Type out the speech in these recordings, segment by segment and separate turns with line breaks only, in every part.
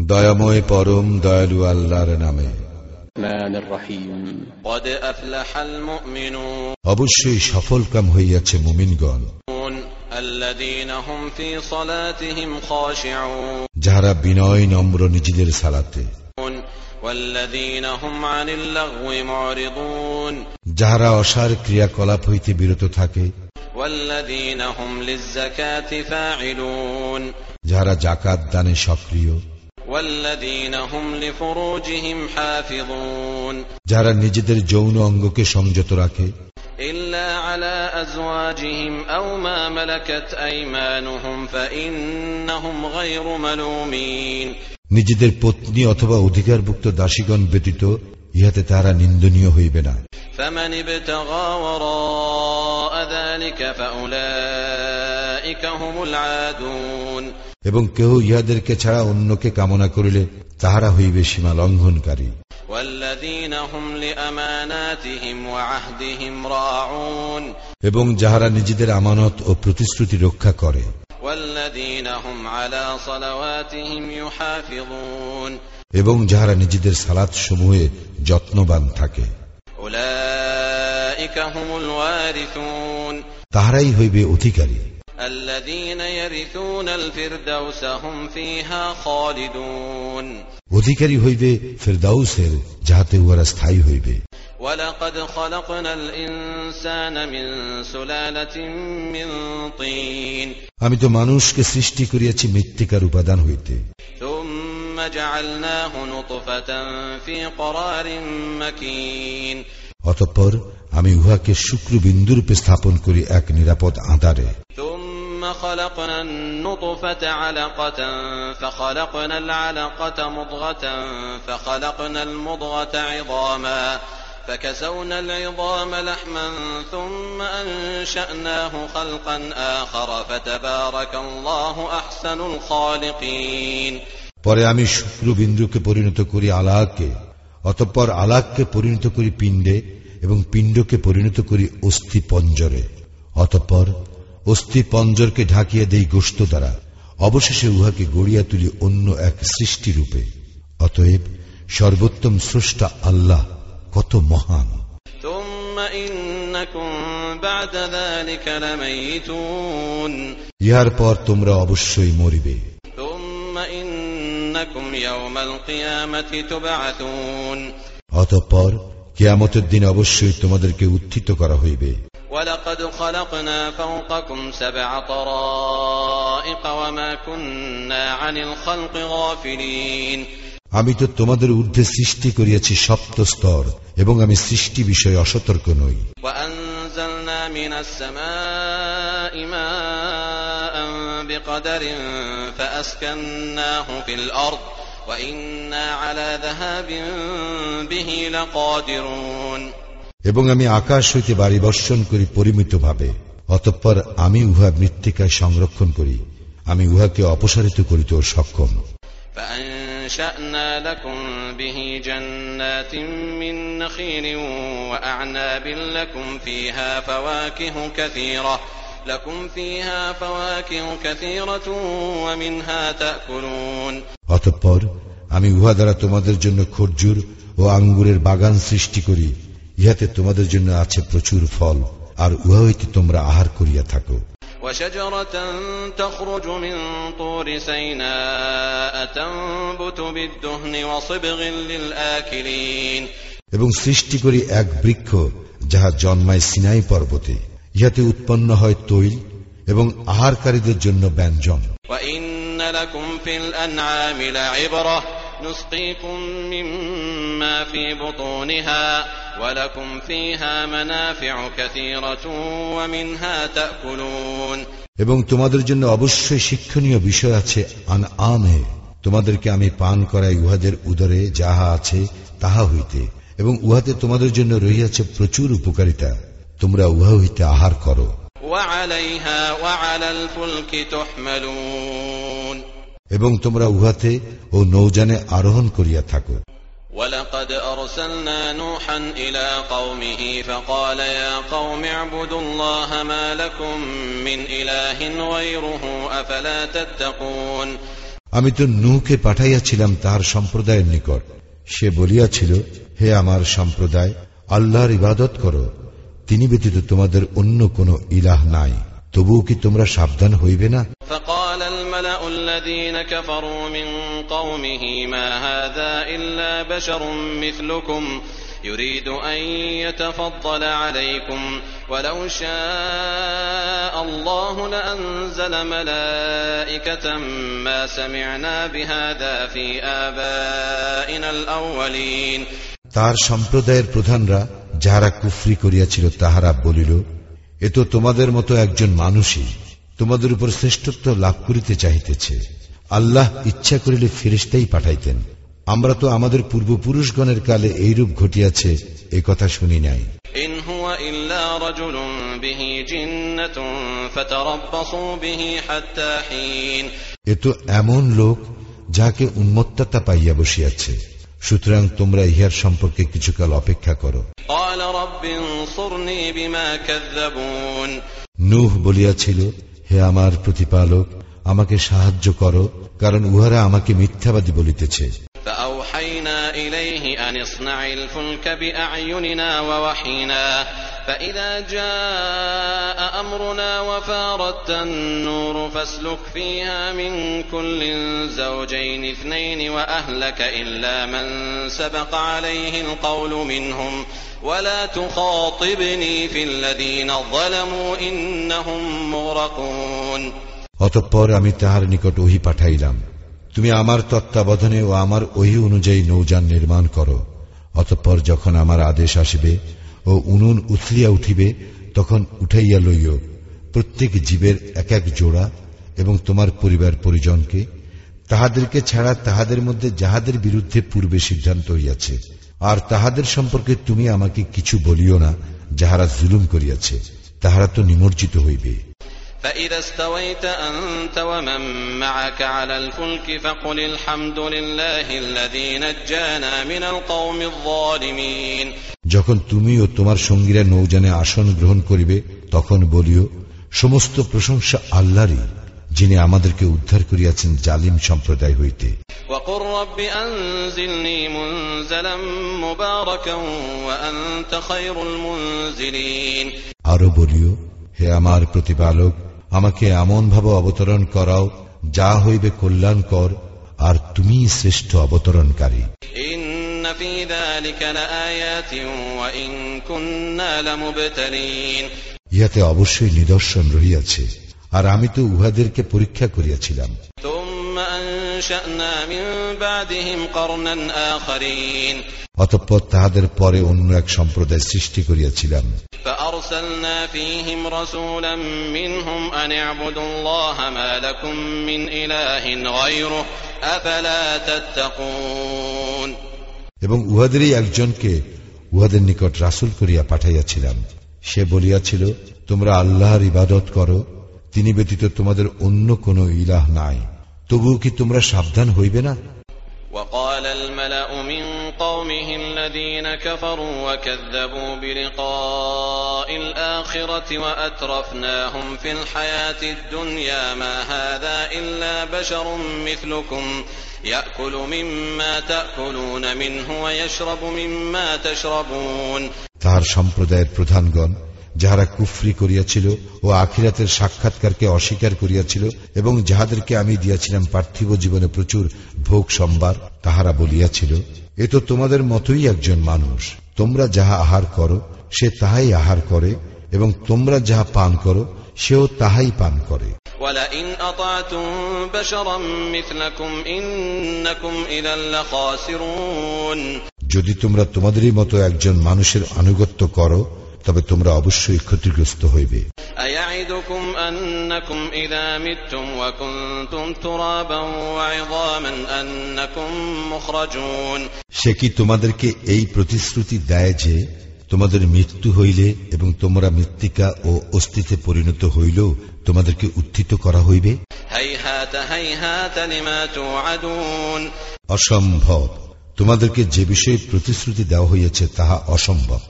দয়াময় পরম দয়ালু আল্লাহর নামে। অবশ্যই সফল কাম হইয়াছে মুমিনগণ। যারা বিনয় নম্র নিজেদের সালাতে। যাহারা অসার ক্রিয়াকলাপ হইতে বিরত থাকে
والذين هم للزكاة فاعلون
যাহারা জাকাত দানে সক্রিয়
والذين هم لفروجهم حافظون
যাহারা নিজেদের যৌন অঙ্গকে সংযত রাখে
إلا على أزواجهم أو ما ملكت أيمانهم فإنهم غير ملومين
নিজেদের পত্নী অথবা অধিকারভুক্ত দাসীগণ ব্যতীত ইহাতে তাহারা নিন্দনীয় হইবে না
فمن ابتغى وراء ذلك فأولئك هم العادون
এবং কেহ ইহাদেরকে ছাড়া অন্যকে কামনা করিলে তাহারা হইবে সীমা লঙ্ঘনকারী
والذين هم لأماناتهم وعهدهم راعون
এবং যাহারা নিজেদের আমানত ও প্রতিশ্রুতি রক্ষা করে
والذين هم على صلواتهم يحافظون
এবং যাহারা নিজেদের সালাত সমূহে যত্নবান থাকে
أولئك هم الوارثون
তাহারাই হইবে অধিকারী
الذين يرثون الفردوس هم فيها خالدون
অধিকারী হইবে ফেরদাউসের যাহাতে উহারা স্থায়ী হইবে
ولقد خلقنا الإنسان من سلالة من طين
আমি তো মানুষকে সৃষ্টি করিয়াছি মৃত্তিকার উপাদান হইতে
ثم جعلناه نطفة في قرار مكين
অতঃপর আমি উহাকে শুক্রবিন্দুরূপে স্থাপন করি এক নিরাপদ আধারে
ثم خلقنا النطفة علقة فخلقنا العلقة مضغة فخلقنا المضغة عظاما فكسونا العظام لحما ثم أنشأناه خلقا آخر فتبارك الله أحسن الخالقين
পরে আমি শুক্রবিন্দুকে পরিণত করি আলাহকে অতঃপর আলাহকে পরিণত করি পিণ্ডে এবং পিণ্ডকে পরিণত করি অস্থি পঞ্জরে অতঃপর অস্থি পঞ্জরকে ঢাকিয়া দেই গোস্ত দ্বারা অবশেষে উহাকে গড়িয়া তুলি অন্য এক সৃষ্টি রূপে। অতএব সর্বোত্তম স্রষ্টা আল্লাহ কত মহান। ইহার পর তোমরা অবশ্যই মরিবে। অতঃপর কেয়ামতের দিন অবশ্যই তোমাদেরকে উত্থিত করা হইবে
ولقد خلقنا فوقكم سبع طرائق وما كنا عن الخلق غافلين
আমি তো তোমাদের ঊর্ধ্বে সৃষ্টি করিয়াছি সপ্ত স্তর এবং আমি সৃষ্টি বিষয়ে অসতর্ক নই
بقدر فأسكناه في الأرض وإنا على ذهاب به لقادرون
এবং আমি আকাশ হইতে বাড়ি বর্ষণ করি পরিমিতভাবে অতঃপর আমি উহা মৃত্তিকায় সংরক্ষণ করি আমি উহাকে অপসারিত করিতেও সক্ষম
فأنشأنا لكم به جنات من نخيل وأعناب لكم فيها فواكه كثيرة لكم فيها فواكه كثيرة ومنها تأكلون
অতঃপর আমি উহা দ্বারা তোমাদের জন্য খরজুর ও আঙ্গুরের বাগান সৃষ্টি করি ইহাতে তোমাদের জন্য আছে প্রচুর ফল আর উহা হইতে তোমরা আহার করিয়া থাকো
وشجرة تخرج من طور سيناء تنبت بالدهن وصبغ للآكلين
এবং সৃষ্টি করি এক বৃক্ষ যাহা জন্মায় সিনাই পর্বতে ইহাতে উৎপন্ন হয় তৈল এবং আহারকারীদের জন্য ব্যঞ্জন
وإن لكم في الأنعام لعبرة نسقيكم مما في بطونها ولكم فيها منافع كثيرة ومنها تأكلون
এবং তোমাদের জন্য অবশ্যই শিক্ষণীয় বিষয় আছে আন আমে তোমাদেরকে আমি পান করাই উহাদের উদরে যাহা আছে তাহা হইতে এবং উহাতে তোমাদের জন্য রহিয়াছে প্রচুর উপকারিতা তোমরা উহা হইতে আহার করো
وعليها وعلى الفلك تحملون
এবং তোমরা উহাতে ও নৌজানে আরোহণ করিয়া থাকো
ولقد أرسلنا نوحا إلى قومه فقال يا قوم اعبدوا الله ما لكم من إله غيره أفلا تتقون
আমি তো নূহকে পাঠাইয়াছিলাম তাহার সম্প্রদায়ের নিকট সে বলিয়াছিল হে আমার সম্প্রদায় আল্লাহর ইবাদত করো তিনি ব্যতীত তোমাদের অন্য কোন ইলাহ নাই তবুও কি তোমরা সাবধান হইবে না
فقال الملأ الذين كفروا من قومه ما هذا إلا بشر مثلكم يريد أن يتفضل عليكم ولو شاء الله لأنزل ملائكة ما سمعنا بهذا في آبائنا الأولين
তার সম্প্রদায়ের প্রধানরা যাহারা কুফরি করিয়াছিল তাহারা বলিল এ তো তোমাদের মতো একজন মানুষই তোমাদের উপর শ্রেষ্ঠত্ব লাভ করিতে চাহিতেছে। আল্লাহ ইচ্ছা করিলে ফিরিস্তাই পাঠাইতেন। আমরা তো আমাদের পূর্বপুরুষগণের কালে এইরূপ ঘটিয়াছে এ কথা শুনি নাই। এ তো এমন লোক যাহাকে উন্মত্ততা পাইয়া বসিয়াছে। সুতরাং তোমরা ইহার সম্পর্কে কিছুকাল অপেক্ষা করো
قال رب انصرني بما كذبون
নূহ বলিয়াছিল হে আমার প্রতিপালক আমাকে সাহায্য করো কারণ উহারা আমাকে মিথ্যাবাদী বলিতেছে
فأوحينا إليه أن اصنع الفلك بأعيننا ووحينا فإذا جاء أمرنا وفارت النور فاسلك فيها من كل زوجين اثنين وأهلك إلا من سبق عليه القول منهم ولا تخاطبني في الذين ظلموا إنهم مغرقون
অতঃপর আমি তাহার নিকট ওহি পাঠাইলাম তুমি আমার তত্ত্বাবধানে ও আমার ওহি অনুযায়ী নৌযান নির্মাণ করো অতঃপর যখন আমার আদেশ আসিবে ও উনুন উথলিয়া উঠিবে তখন উঠাইয়া লইও প্রত্যেক জীবের এক এক জোড়া এবং তোমার পরিবার পরিজনকে তাহাদেরকে ছাড়া তাহাদের মধ্যে যাহাদের বিরুদ্ধে পূর্বে সিদ্ধান্ত হইয়াছে আর তাহাদের সম্পর্কে তুমি আমাকে কিছু বলিও না যাহারা জুলুম করিয়াছে তাহারা তো নিমজ্জিত হইবে
فإذا استويت أنت ومن معك على الفلك فقل الحمد لله الذي نجانا من القوم الظالمين
যখন তুমি ও তোমার সঙ্গীরা নৌজানে আসন গ্রহণ করিবে তখন বলিও সমস্ত প্রশংসা আল্লাহরই যিনি আমাদেরকে উদ্ধার করিয়াছেন জালিম সম্প্রদায় হইতে। আরও বলিও হে আমার প্রতিপালক আমাকে এমন ভাবে অবতরণ করাও যা হইবে কল্যাণকর আর তুমি শ্রেষ্ঠ অবতরণকারী।
في ذلك لآيات وإن كنا لمبتلين
ইহাতে অবশ্যই নিদর্শন রহিয়াছে আর আমি তো উহাদেরকে পরীক্ষা করিয়াছিলাম
ثم أنشأنا من بعدهم قرنا آخرين
অতঃপর তাহাদের পরে অন্য এক সম্প্রদায় সৃষ্টি করিয়াছিলাম এবং উহাদেরই একজনকে উহাদের নিকট রাসুল করিয়া পাঠাইয়াছিলাম সে বলিয়াছিল তোমরা আল্লাহর ইবাদত করো তিনি ব্যতীত তোমাদের অন্য কোন ইলাহ নাই তবুও কি তোমরা সাবধান হইবে না
وقال الملأ من قومه الذين كفروا وكذبوا بلقاء الآخرة وأترفناهم في الحياة الدنيا ما هذا إلا بشر مثلكم يأكل مما تأكلون منه ويشرب مما تشربون
তাহার সম্প্রদায়ের প্রধানগণ যাহারা কুফরি করিয়াছিল ও আখিরাতের সাক্ষাৎকারকে অস্বীকার করিয়াছিল এবং যাহাদেরকে আমি দিয়াছিলাম পার্থিব জীবনে প্রচুর ভোগ সম্বার তাহারা বলিয়াছিল এ তো তোমাদের মতোই একজন মানুষ তোমরা যাহা আহার করো সে তাহাই আহার করে এবং তোমরা যাহা পান করো সেও তাহাই পান করে
ولئن أطعتم بشرا مثلكم إنكم إذا لخاسرون
যদি তোমরা তোমাদেরই মতো একজন মানুষের আনুগত্য করো তবে তোমরা অবশ্যই ক্ষতিগ্রস্ত হইবে
أيعدكم أنكم إذا متم وكنتم ترابا وعظاما أنكم مخرجون
সে কি তোমাদেরকে এই প্রতিশ্রুতি দেয় যে তোমাদের মৃত্যু হইলে এবং তোমরা মৃত্তিকা ও অস্তিত্বে পরিণত হইলেও তোমাদেরকে উত্থিত করা হইবে? অসম্ভব। তোমাদেরকে যে বিষয়ে প্রতিশ্রুতি দেওয়া হইয়াছে তাহা অসম্ভব।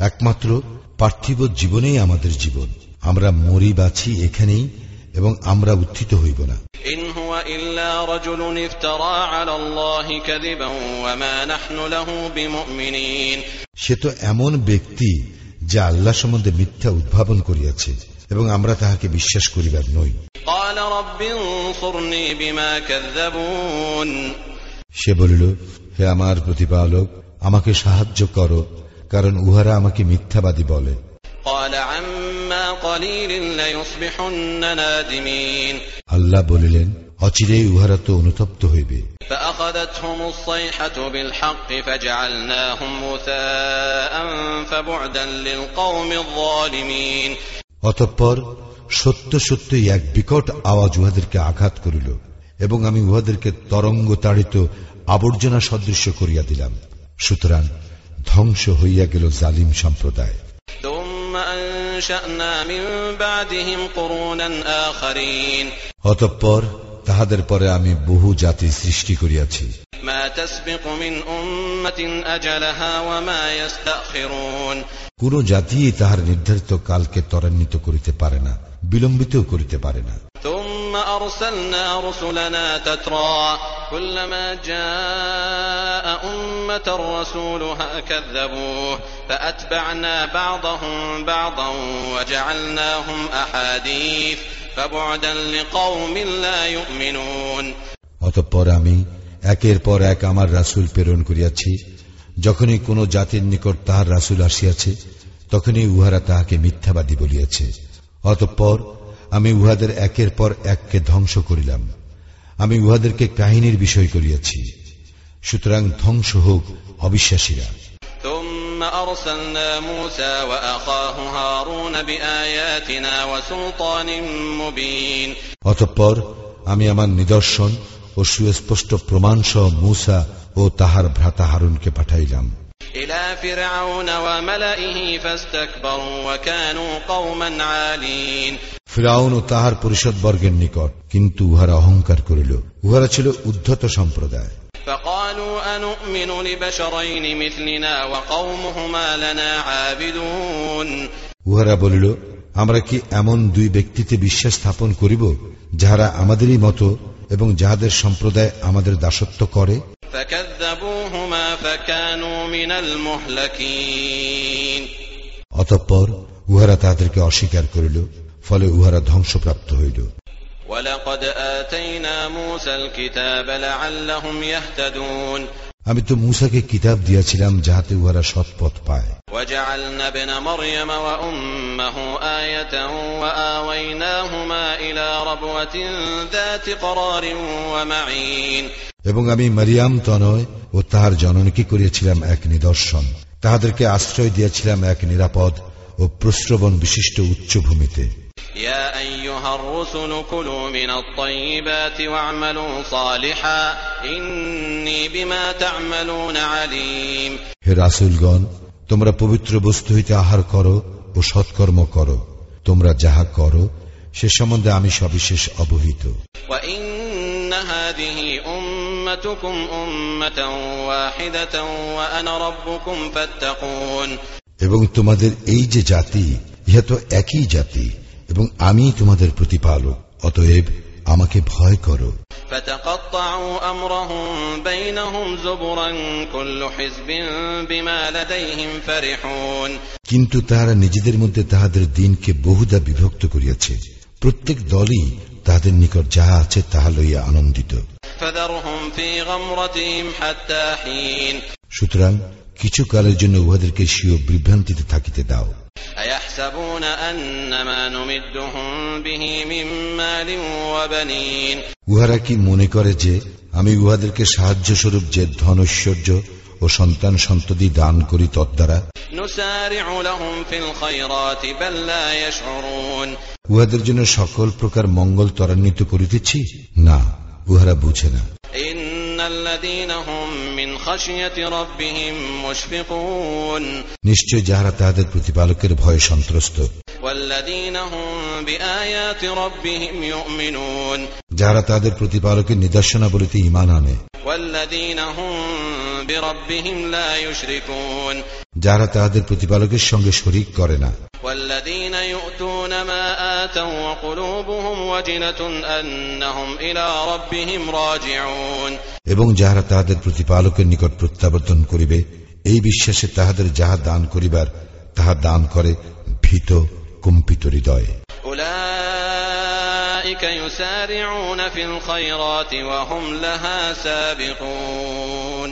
একমাত্র পার্থিব জীবনেই আমাদের জীবন। আমরা মরি বাছি এখানেই এবং আমরা উত্থিত হইব না। সে তো এমন ব্যক্তি যা আল্লাহ সম্বন্ধে মিথ্যা উদ্ভাবন করিয়াছে এবং আমরা তাহাকে বিশ্বাস করিবার নই। সে বলিল হে আমার প্রতিপালক আমাকে সাহায্য করো কারণ উহারা আমাকে মিথ্যাবাদী বলে। আল্লাহ বলিলেন অচিরে উহারা তো অনুতপ্ত হইবে। অতঃপর সত্য সত্যই এক বিকট আওয়াজ উহাদেরকে আঘাত করিল এবং আমি উহাদেরকে তরঙ্গ তাড়িত আবর্জনা সদৃশ্য করিয়া দিলাম। সুতরাং ধ্বংস হইয়া গেল জালিম সম্প্রদায়।
أنشأنا من بعدهم قرونا آخرين
অতঃপর তাহাদের পরে আমি বহু জাতি সৃষ্টি করিয়াছি
ما تسبق من أمة أجلها وما يستأخرون
কোন জাতি তাহার নির্ধারিত কালকে ত্বরান্বিত করিতে পারে না বিলম্বিতও করিতে পারে না
ثم أرسلنا رسلنا تترى كلما جاء أمة رسولها كذبوه فأتبعنا بعضهم بعضا وجعلناهم أحاديث فبعدا لقوم لا يؤمنون
অতঃপর আমি একের পর এক আমার রাসূল প্রেরণ করিয়াছি যখনই কোন জাতির নিকট তাহার রাসূল আসিয়াছে তখনই উহারা তাহাকে মিথ্যাবাদী বলিয়াছে অতঃপর আমি উহাদের একের পর এককে ধ্বংস করিলাম। আমি উহাদেরকে কাহিনীর বিষয় করিয়াছি। সুতরাং ধ্বংস হোক অবিশ্বাসীরা। অতঃপর আমি আমার নিদর্শন ও সুস্পষ্ট প্রমাণসহ মূসা ও তাহার ভ্রাতা হারুনকে পাঠাইলাম।
إلى فرعون وملئه فاستكبروا وكانوا قوما عالين
ফিরাউন ও তাহার পরিষদবর্গের নিকট কিন্তু উহারা অহংকার করিল উহারা ছিল উদ্ধত সম্প্রদায়
فقالوا أنؤمن لبشرين مثلنا وقومهما لنا عابدون
উহারা বলিল আমরা কি এমন দুই ব্যক্তিতে বিশ্বাস স্থাপন করিব যাহারা আমাদেরই মতো এবং যাহাদের সম্প্রদায় আমাদের দাসত্ব করে
فكذبوهما فكانوا من المهلكين
অতঃপর উহারা তাহাদেরকে অস্বীকার করিল ফলে উহারা ধ্বংসপ্রাপ্ত হইল
ولقد آتينا موسى الكتاب لعلهم يهتدون
আমি তো মুসাকে কিতাব দিয়াছিলাম যাহাতে উহারা সৎপথ পায়। এবং আমি মারিয়াম তনয় ও তাহার জননকে করিয়াছিলাম এক নিদর্শন। তাহাদেরকে আশ্রয় দিয়াছিলাম এক নিরাপদ ও প্রশ্রবণ বিশিষ্ট উচ্চভূমিতে।
يا أيها الرسل كلوا من الطيبات واعملوا صالحا إني بما تعملون عليم
হে রাসুলগণ তোমরা পবিত্র বস্তু হইতে আহার করো ও সৎকর্ম করো তোমরা যাহা করো সে সম্বন্ধে আমি সবিশেষ অবহিত
وإن هذه أمتكم أمة واحدة وأنا ربكم فاتقون
এবং তোমাদের এই যে জাতি ইহা তো একই জাতি এবং আমি তোমাদের প্রতিপাল অতএব আমাকে ভয় করো। কিন্তু তারা নিজেদের মধ্যে তাহাদের দিনকে বহুদা বিভক্ত করিয়াছে। প্রত্যেক দলই তাহাদের নিকট যাহা আছে তাহা লইয়া আনন্দিত। সুতরাং কিছু কালের জন্য উহাদেরকে সিও বিভ্রান্তিতে থাকিতে দাও।
أيحسبون أن ما نمدهم به من مال وبنين
উহারা কি মনে করে যে আমি উহাদেরকে সাহায্য স্বরূপ যে ধনৈশ্বর্য ও সন্তান সন্ততি দান করি তদ্বারা
نسارع لهم في الخيرات بل لا يشعرون
উহাদের জন্য সকল প্রকার মঙ্গল ত্বরান্বিত করিতেছি না উহারা বুঝে না নিশ্চয় যাহারা তাহাদের প্রতিপালকের ভয় সন্ত্রস্ত। যাহারা তাদের প্রতিপালকের নিদর্শনাবলিতে ইমান আনে।
والذين هم بربهم لا يشركون
যারা তাদের প্রতিপালকের সঙ্গে শরিক করে না
والذين يؤتون ما آتوا وقلوبهم وجلة أنهم إلى ربهم راجعون
এবং যাহারা তাহাদের প্রতিপালকের নিকট প্রত্যাবর্তন করিবে এই বিশ্বাসে তাহাদের যাহা দান করিবার তাহা দান করে ভীত কম্পিত হৃদয়
أولئك يسارعون في الخيرات وهم لها سابقون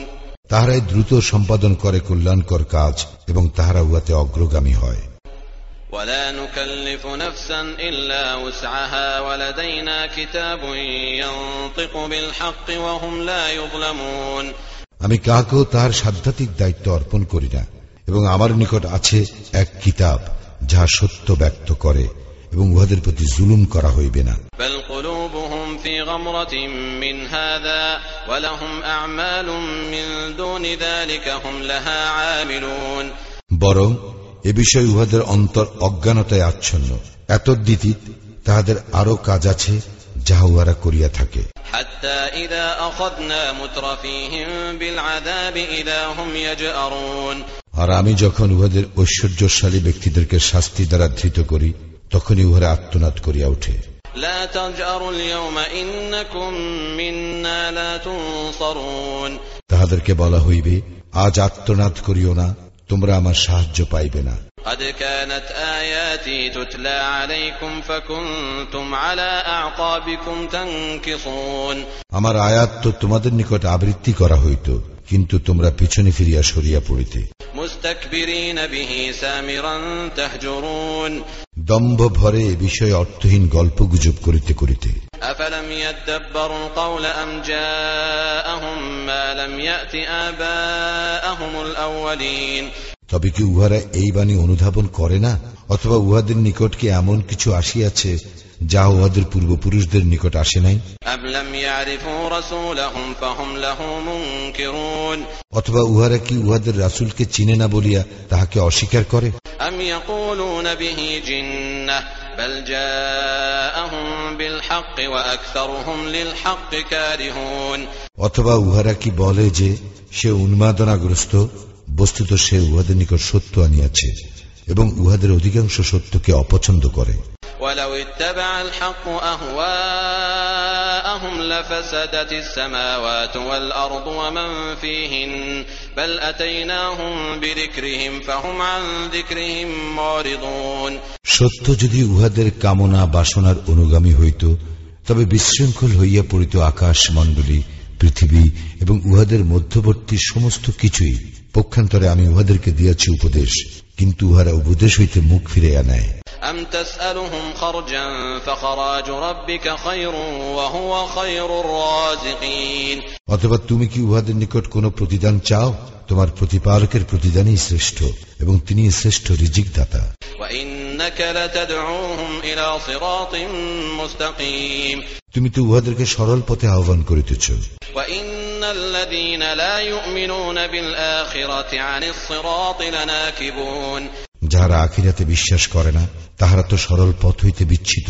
তাহারাই দ্রুত সম্পাদন করে কল্যাণকর কাজ এবং তাহারা উহাতে অগ্রগামী হয়
ولا نكلف نفسا إلا وسعها ولدينا كتاب ينطق بالحق وهم لا يظلمون
আমি কাহাকেও তাহার সাধ্যাত্মিক দায়িত্ব অর্পণ করি না এবং আমার নিকট আছে এক কিতাব যাহা সত্য ব্যক্ত করে এবং উহাদের প্রতি জুলুম করা হইবে না। বরং এ বিষয়ে উহাদের অন্তর অজ্ঞানতায় আচ্ছন্ন। এতদ্দিতি তাহাদের আরও কাজ আছে যাহা উহারা করিয়া থাকে। আর আমি যখন উহাদের ঐশ্বর্যশালী ব্যক্তিদেরকে শাস্তি দ্বারা ধৃত করি তখনই উহারা আত্মনাদ করিয়া ওঠে
لا تجأروا اليوم إنكم منا لا تنصرون
তাহাদেরকে বলা হইবে আজ আত্মনাদ করিও না তোমরা আমার সাহায্য পাইবে না
قد كانت آياتي تتلى عليكم فكنتم على أعقابكم تنكصون
আমার আয়াত তো তোমাদের নিকট আবৃত্তি করা হইত কিন্তু তোমরা পিছনে ফিরিয়া সরিয়া পড়িতে
مستكبرين به سامرا تهجرون
দম্ভ ভরে এ বিষয়ে অর্থহীন গল্প গুজব করিতে করিতে। তবে কি উহারা এই বাণী অনুধাবন করে না? অথবা উহাদের নিকট কি এমন কিছু আসিয়াছে যা উহাদের পূর্বপুরুষদের নিকট আসে নাই। অথবা উহারা কি উহাদের রাসুলকে চিনে না বলিয়া তাহাকে অস্বীকার করে? অথবা উহারা কি বলে যে সে উন্মাদনাগ্রস্ত বস্তুত সে উহাদের নিকট সত্য আনিয়াছে? এবং উহাদের অধিকাংশ সত্যকে অপছন্দ করে
ولو اتبع الحق أهواءهم لفسدت السماوات والأرض ومن فيهن بل أتيناهم بذكرهم فهم عن ذكرهم معرضون
সত্য যদি উহাদের কামনা বাসনার অনুগামী হইত তবে বিশৃঙ্খল হইয়া পড়িত আকাশ মণ্ডলী পৃথিবী এবং উহাদের মধ্যবর্তী সমস্ত কিছুই পক্ষান্তরে আমি উহাদেরকে দিয়াছি উপদেশ কিন্তু উহারা উপদেশ হইতে মুখ ফিরাইয়া নেয়।
أم تسألهم خرجا فخراج ربك خير وهو خير الرازقين
অথবা তুমি কি উহাদের নিকট কোন প্রতিদান চাও তোমার প্রতিপালকের প্রতিদানই শ্রেষ্ঠ এবং তিনি শ্রেষ্ঠ রিজিক দাতা
وإنك لتدعوهم إلى صراط مستقيم
তুমি তো উহাদেরকে সরল পথে আহ্বান করিতেছ
وإن الذين لا يؤمنون بالآخرة عن الصراط لناكبون
যাহারা আখিরাতে বিশ্বাস করে না তাহারা তো সরল পথ হইতে বিচ্ছিত।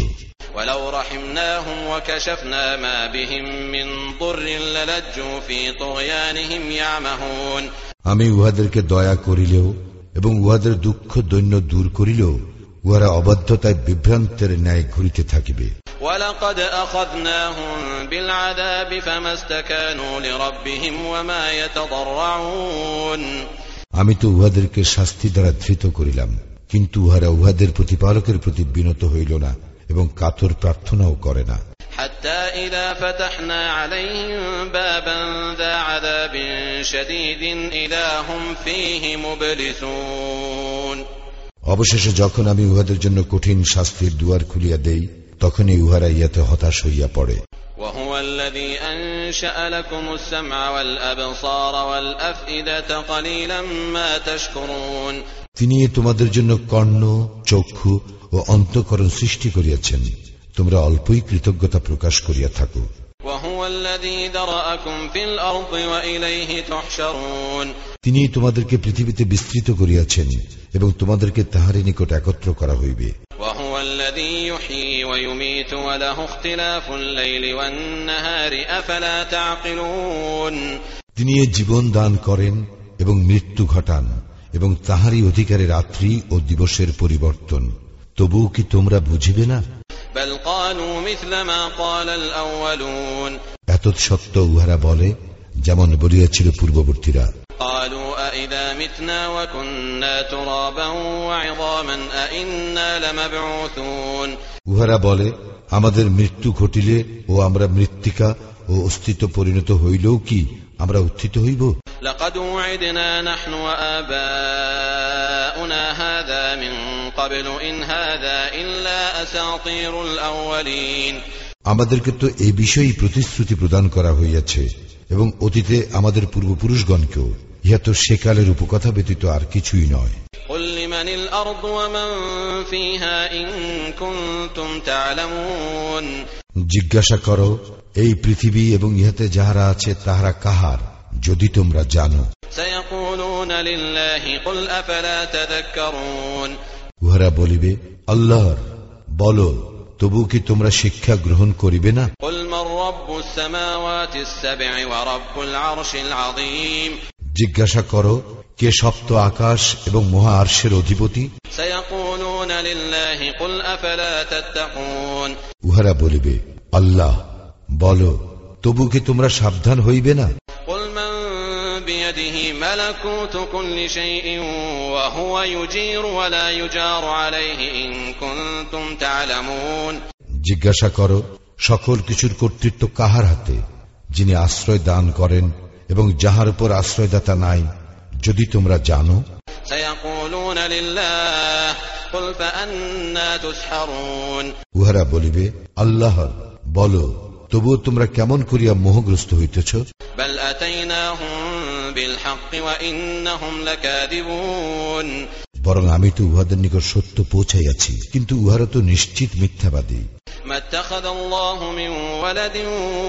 আমি উহাদেরকে দয়া করিলেও এবং উহাদের দুঃখ দৈন্য দূর করিলেও উহারা অবাধ্যতায় বিভ্রান্তের ন্যায় ঘুরিতে থাকিবে।
ولقد أخذناهم بالعذاب فما استكانوا لربهم وما يتضرعون
আমি তো উহাদেরকে শাস্তি দ্বারা ধৃত করিলাম কিন্তু উহারা উহাদের প্রতিপালকের প্রতি বিনত হইল না এবং কাতর প্রার্থনাও করে না
حتى إذا فتحنا عليهم بابا ذا عذاب شديد إذا هم فيه مبلسون
অবশেষে যখন আমি উহাদের জন্য কঠিন শাস্তির দুয়ার খুলিয়া দেই তখনই উহারা ইয়াতে হতাশ হইয়া পড়ে
وهو الذي أنشأ لكم السمع والأبصار والأفئدة قليلا ما تشكرون
তিনি তোমাদের জন্য কর্ণ চক্ষু ও অন্তঃকরণ সৃষ্টি করিয়াছেন তোমরা অল্পই কৃতজ্ঞতা প্রকাশ করিয়া থাকো
وهو الذي ذرأكم في الأرض وإليه تحشرون
তিনি তোমাদেরকে পৃথিবীতে বিস্তৃত করিয়াছেন এবং তোমাদেরকে তাহারই নিকট একত্র করা হইবে। তিনি এ জীবন দান করেন এবং মৃত্যু ঘটান এবং তাহারই অধিকারে রাত্রি ও দিবসের পরিবর্তন। তবু কি তোমরা বুঝিবে না? এত সত্য উহারা বলে যেমন বলিয়াছিল পূর্ববর্তীরা।
قالوا أإذا متنا وكنا ترابا وعظاما أإنا لمبعوثون
উহারা বলে আমাদের মৃত্যু ঘটিলে ও আমরা মৃত্তিকা ও অস্তিত্ব পরিণত হইলেও কি আমরা উত্থিত হইব
لقد وعدنا نحن وآباؤنا هذا من قبل إن هذا إلا أساطير الأولين
আমাদেরকে তো এই বিষয়েই প্রতিশ্রুতি প্রদান করা হইয়াছে এবং অতীতে আমাদের পূর্বপুরুষগণকেও ইহা তো সেকালের উপকথা ব্যতীত আর কিছুই নয়। জিজ্ঞাসা করো এই পৃথিবী এবং ইহাতে যাহারা আছে তাহারা কাহার যদি তোমরা জানো। উহারা বলিবে আল্লাহর বল তবু কি তোমরা শিক্ষা গ্রহণ করিবে না? জিজ্ঞাসা করো কে সপ্ত আকাশ এবং মহা আর্শের অধিপতি উহারা বলিবে আল্লাহ বল তবু কি তোমরা সাবধান হইবে না? জিজ্ঞাসা করো সকল কিছুর কর্তৃত্ব কাহার হাতে যিনি আশ্রয় দান করেন এবং যাহার উপর আশ্রয়দাতা নাই যদি তোমরা জানো। উহারা বলিবে আল্লাহ বল তবুও তোমরা কেমন করিয়া মোহগ্রস্ত হইতেছ?
بل أتيناهم بالحق وإنهم لكاذبون
বরং আমি তো উহাদের নিকট সত্য পৌঁছাইয়াছি কিন্তু উহারা তো নিশ্চিত মিথ্যাবাদী
ما اتخذ الله من ولد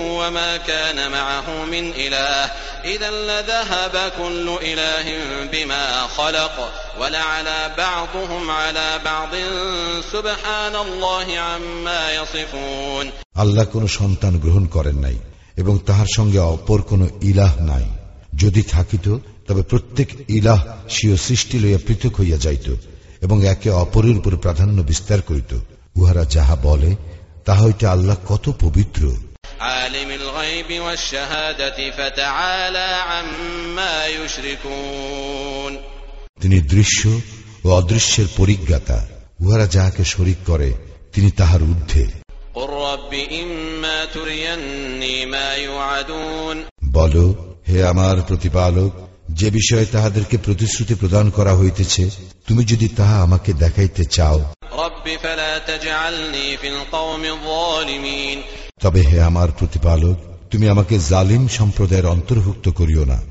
وما كان معه من إله إذا لذهب كل إله بما خلق ولعلى بعضهم على بعض سبحان الله عما يصفون
আল্লাহ কোন সন্তান গ্রহণ করেন নাই এবং তাহার সঙ্গে অপর কোন ইলাহ নাই যদি থাকিত তবে প্রত্যেক ইলাহ স্বীয় সৃষ্টি লইয়া পৃথক হইয়া যাইত এবং একে অপরের উপর প্রাধান্য বিস্তার করিত। উহারা যাহা বলে তাহা হইতে আল্লাহ কত পবিত্র। তিনি দৃশ্য ও অদৃশ্যের পরিজ্ঞাতা। উহারা যাহাকে শরিক করে তিনি তাহার ঊর্ধ্বে। বল হে আমার প্রতিপালক যে বিষয়ে তাহাদেরকে প্রতিশ্রুতি প্রদান করা হইতেছে তুমি যদি তাহা আমাকে দেখাইতে চাও। তবে হে আমার প্রতিপালক তুমি আমাকে জালিম সম্প্রদায়ের অন্তর্ভুক্ত করিও না।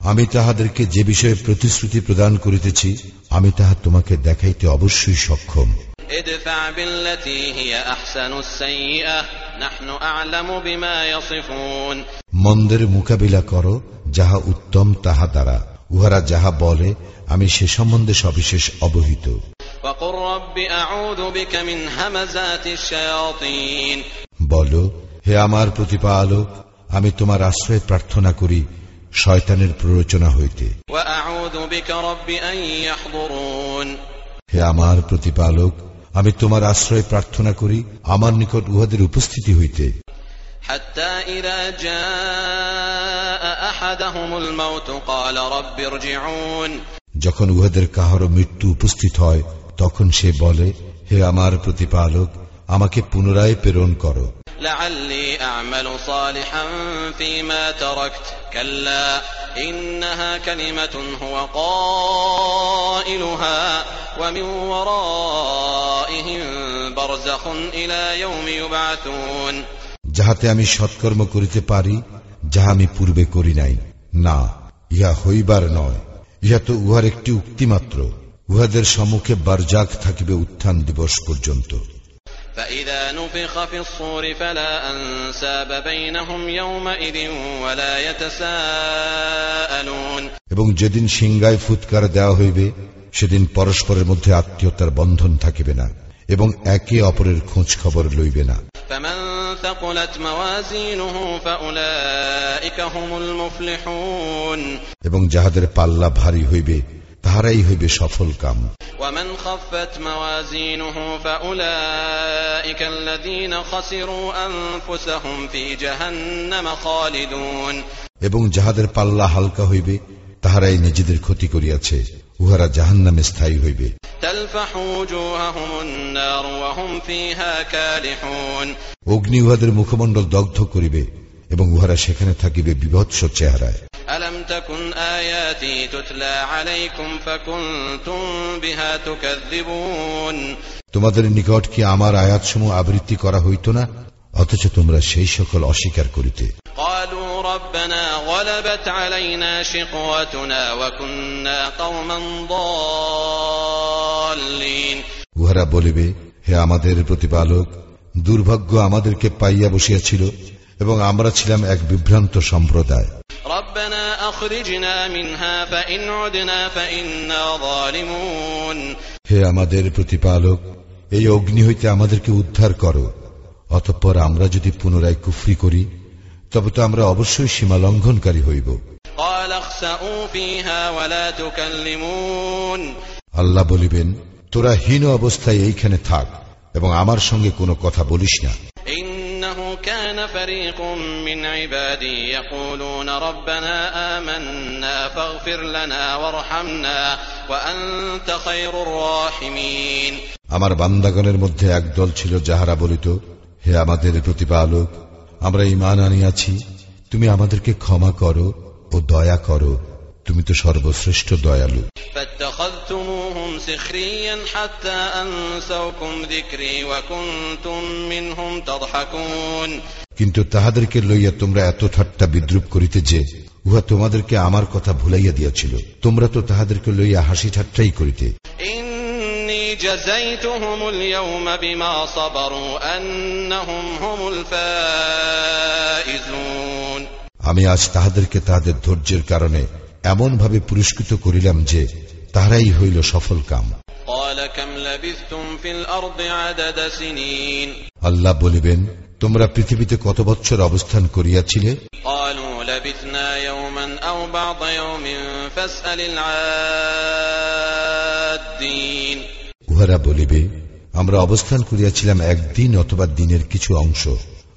আমি তাহাদেরকে যে বিষয়ে প্রতিশ্রুতি প্রদান করিতেছি আমি তাহা তোমাকে দেখাইতে অবশ্যই সক্ষম।
ادفع بالتي هي أحسن السيئة نحن أعلم بما يصفون
মন্দের মোকাবিলা করো যাহা উত্তম তাহা দ্বারা উহারা যাহা বলে আমি সে সম্বন্ধে সবিশেষ অবহিত
وقل رب أعوذ بك من همزات الشياطين
বল হে আমার প্রতিপালক আমি তোমার আশ্রয় প্রার্থনা করি শয়তানের প্ররোচনা হইতে
وأعوذ بك رب أن يحضرون
হে আমার প্রতিপালক আমি তোমার আশ্রয় প্রার্থনা করি আমার নিকট উহাদের উপস্থিতি হইতে
حتى إذا جاء أحدهم الموت قال رب ارجعون
যখন উহাদের কাহারও মৃত্যু উপস্থিত হয় তখন সে বলে হে আমার প্রতিপালক আমাকে পুনরায় প্রেরণ করো। যাহাতে আমি সৎকর্ম করিতে পারি যাহা আমি পূর্বে করি নাই। না ইহা হইবার নয়। ইহা তো উহার একটি উক্তি মাত্র উহাদের সম্মুখে বারজাক থাকিবে উত্থান দিবস পর্যন্ত।
فإذا نفخ في الصور فلا أنساب بينهم يومئذ ولا يتساءلون
এবং যেদিন সিংগায় ফুৎকার দেওয়া হইবে সেদিন পরস্পরের মধ্যে আত্মীয়তার বন্ধন থাকিবে না এবং একে অপরের খোঁজ খবর লইবে না
فمن ثقلت موازينه فأولئك هم المفلحون
এবং যাহাদের পাল্লা ভারী হইবে তাহারাই হইবে সফল কাম
ومن خفت موازينه فأولئك الذين خسروا أنفسهم في جهنم خالدون
এবং যাহাদের পাল্লা হালকা হইবে তাহারাই নিজেদের ক্ষতি করিয়াছে উহারা জাহান্নামে স্থায়ী হইবে
تلفح وجوههم النار وهم فيها كالحون
অগ্নি উহাদের মুখমণ্ডল দগ্ধ করিবে এবং উহারা সেখানে থাকিবে বিভৎস চেহারায়
ألم تكن آياتي تتلى عليكم فكنتم بها تكذبون
তোমাদের নিকট কি আমার আয়াতসমূহ আবৃত্তি করা হইত না অথচ তোমরা সেই সকল অস্বীকার করিতে
قالوا ربنا غلبت علينا شقوتنا وكنا قوما ضالين
উহারা বলিবে হে আমাদের প্রতিপালক দুর্ভাগ্য আমাদেরকে পাইয়া বসিয়াছিল এবং আমরা ছিলাম এক বিভ্রান্ত সম্প্রদায়। হে আমাদের প্রতিপালক এই অগ্নি হইতে আমাদেরকে উদ্ধার করো। অতঃপর আমরা যদি পুনরায় কুফরি করি তবে তো আমরা অবশ্যই সীমা লঙ্ঘনকারী হইব। আল্লাহ বলিবেন তোরা হীন অবস্থায় এইখানে থাক এবং আমার সঙ্গে কোনো কথা বলিস না।
كان فريق من عبادي يقولون ربنا آمنا فاغفر لنا وارحمنا وأنت خير الراحمين
আমার বান্দাগণের মধ্যে একদল ছিল যাহারা বলিত হে আমাদের প্রতিপালক আমরা ইমান আনিয়াছি তুমি আমাদেরকে ক্ষমা করো ও দয়া করো তুমি তো সর্বশ্রেষ্ঠ দয়ালু
فاتخذتموهم سخريا حتى أنسوكم ذكري وكنتم منهم تضحكون
কিন্তু তাহাদেরকে লইয়া তোমরা এত ঠাট্টা বিদ্রুপ করিতে যে উহা তোমাদেরকে আমার কথা ভুলাইয়া দিয়াছিল তোমরা তো তাহাদেরকে লইয়া হাসি ঠাট্টাই করিতে
إني جزيتهم اليوم بما صبروا أنهم هم الفائزون
আমি আজ তাহাদেরকে তাহাদের ধৈর্যের কারণে এমনভাবে পুরস্কৃত করিলাম যে তাহারাই হইল সফল কাম। আল্লাহ বলিবেন তোমরা পৃথিবীতে কত বছর অবস্থান করিয়াছিলে? উহারা বলিবে আমরা অবস্থান করিয়াছিলাম একদিন অথবা দিনের কিছু অংশ।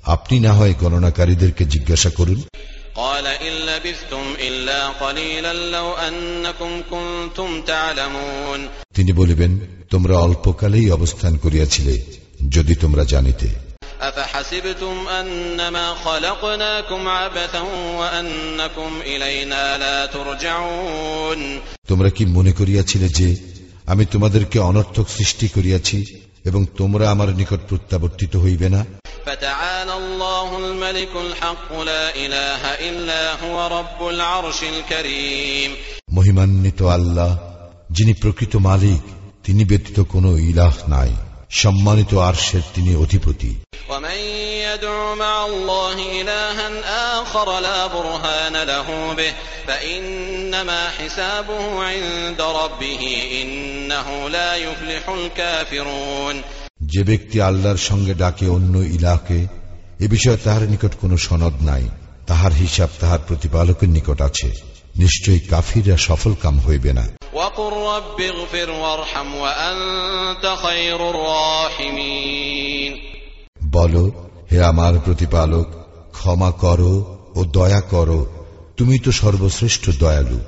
আপনি না হয় গণনাকারীদেরকে জিজ্ঞাসা করুন।
قال إن لبثتم إلا قليلا لو أنكم كنتم تعلمون
তিনি বলিবেন তোমরা অল্পকালেই অবস্থান করিয়াছিলে যদি তোমরা জানিতে
أفحسبتم أنما خلقناكم عبثا وأنكم إلينا لا ترجعون
তোমরা কি মনে করিয়াছিলে যে আমি তোমাদেরকে অনর্থক সৃষ্টি করিয়াছি এবং তোমরা আমার নিকট প্রত্যাবর্তিত হইবে না
فتعالى الله الملك الحق لا إله إلا هو رب العرش الكريم
মহিমান্বিত আল্লাহ যিনি প্রকৃত মালিক তিনি ব্যতীত কোনো ইলাহ নাই সম্মানিত আরশের তিনি অধিপতি
ومن يدع مع الله
যে ব্যক্তি আল্লাহর সঙ্গে ডাকে অন্য ইলাকে এ বিষয়ে তাহার নিকট কোন সনদ নাই। তাহার হিসাব তাহার প্রতিপালকের নিকট আছে। নিশ্চয়ই কাফিররা সফল কাম হইবে না। বল হে আমার প্রতিপালক ক্ষমা করো ও দয়া করো। তুমি তো সর্বশ্রেষ্ঠ দয়ালু।